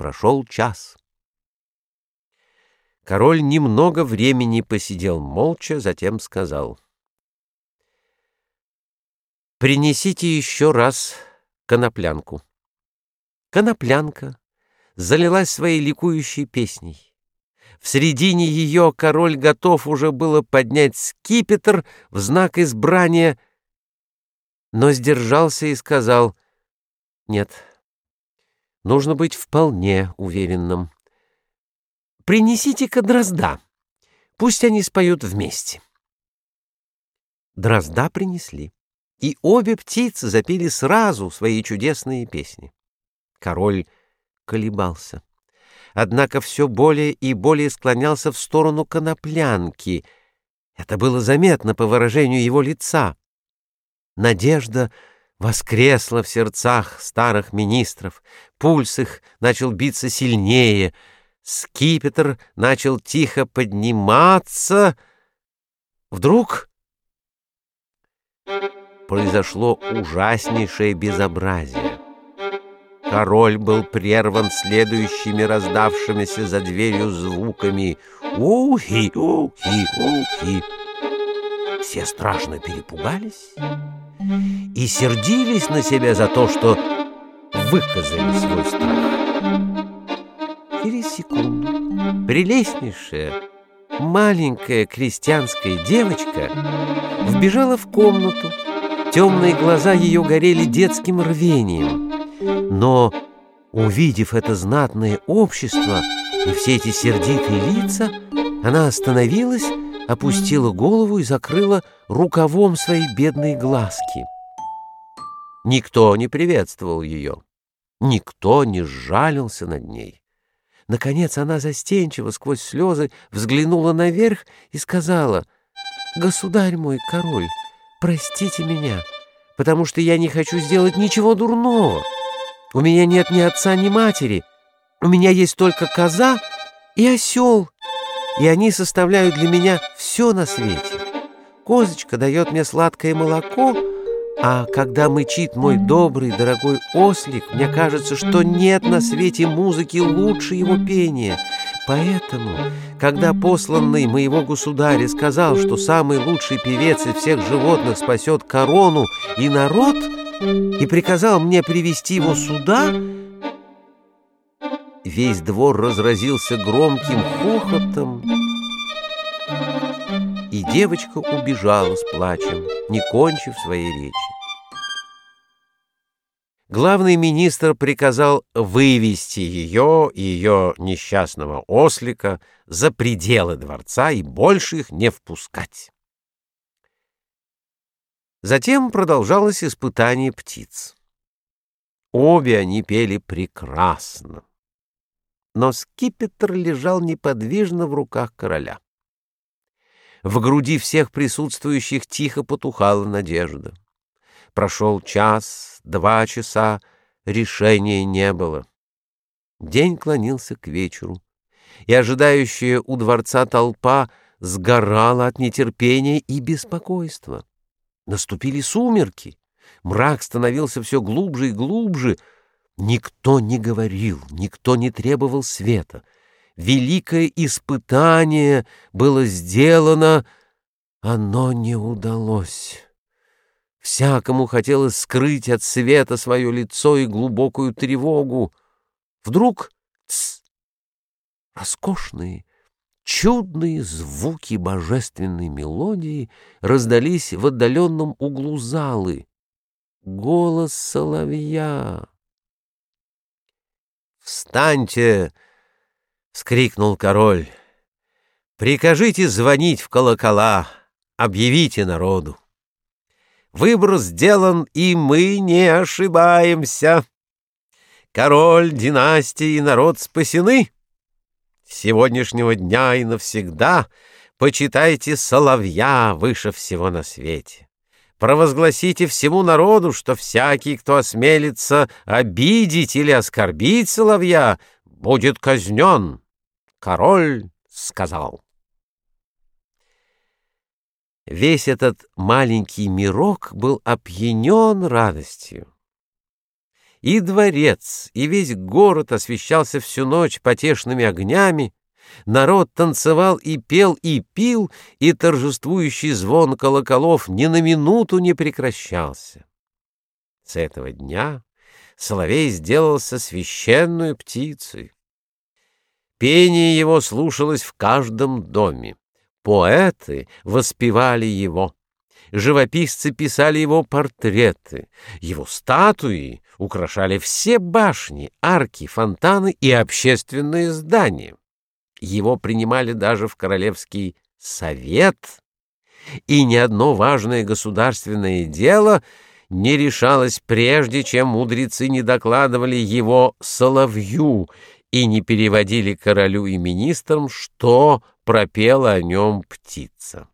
Прошел час. Король немного времени посидел молча, затем сказал. «Принесите еще раз коноплянку». Коноплянка залилась своей ликующей песней. В середине ее король готов уже было поднять скипетр в знак избрания, но сдержался и сказал «Нет, нужно быть вполне уверенным. Принесите-ка дрозда, пусть они споют вместе». Дрозда принесли, и обе птицы запели сразу свои чудесные песни. Король колебался. Однако все более и более склонялся в сторону коноплянки. Это было заметно по выражению его лица. Надежда воскресла в сердцах старых министров, пульс их начал биться сильнее, скипетр начал тихо подниматься. Вдруг произошло ужаснейшее безобразие. Король был прерван следующими раздавшимися за дверью звуками «Ухи, ухи, ухи». Все страшно перепугались и сердились на себя за то, что выказали свой страх. Через секунду прелестнейшая маленькая крестьянская девочка вбежала в комнату. Темные глаза ее горели детским рвением. Но, увидев это знатное общество и все эти сердитые лица, она остановилась, опустила голову и закрыла рукавом свои бедные глазки. Никто не приветствовал ее, никто не сжалился над ней. Наконец она застенчиво сквозь слезы взглянула наверх и сказала, «Государь мой король, простите меня, потому что я не хочу сделать ничего дурного». У меня нет ни отца, ни матери. У меня есть только коза и осел, и они составляют для меня все на свете. Козочка дает мне сладкое молоко, а когда мычит мой добрый, дорогой ослик, мне кажется, что нет на свете музыки лучше его пения. Поэтому, когда посланный моего государя сказал, что самый лучший певец из всех животных спасет корону и народ — и приказал мне привести его сюда, весь двор разразился громким хохотом, и девочка убежала с плачем, не кончив своей речи. Главный министр приказал вывести ее и ее несчастного ослика за пределы дворца и больше их не впускать. Затем продолжалось испытание птиц. Обе они пели прекрасно. Но скипетр лежал неподвижно в руках короля. В груди всех присутствующих тихо потухала надежда. Прошел час, два часа, решения не было. День клонился к вечеру, и ожидающая у дворца толпа сгорала от нетерпения и беспокойства. Наступили сумерки. Мрак становился все глубже и глубже. Никто не говорил, никто не требовал света. Великое испытание было сделано, оно не удалось. Всякому хотелось скрыть от света свое лицо и глубокую тревогу. Вдруг тс, роскошные Чудные звуки божественной мелодии раздались в отдаленном углу залы. Голос соловья. «Встаньте!» — вскрикнул король. «Прикажите звонить в колокола, объявите народу. Выбор сделан, и мы не ошибаемся. Король, династия и народ спасены» сегодняшнего дня и навсегда почитайте соловья выше всего на свете. Провозгласите всему народу, что всякий, кто осмелится обидеть или оскорбить соловья, будет казнен. Король сказал. Весь этот маленький мирок был опьянен радостью. И дворец, и весь город освещался всю ночь потешными огнями, народ танцевал и пел, и пил, и торжествующий звон колоколов ни на минуту не прекращался. С этого дня Соловей сделался священную птицей. Пение его слушалось в каждом доме. Поэты воспевали его. Живописцы писали его портреты. Его статуи украшали все башни, арки, фонтаны и общественные здания. Его принимали даже в Королевский совет, и ни одно важное государственное дело не решалось прежде, чем мудрецы не докладывали его соловью и не переводили королю и министрам, что пропела о нем птица.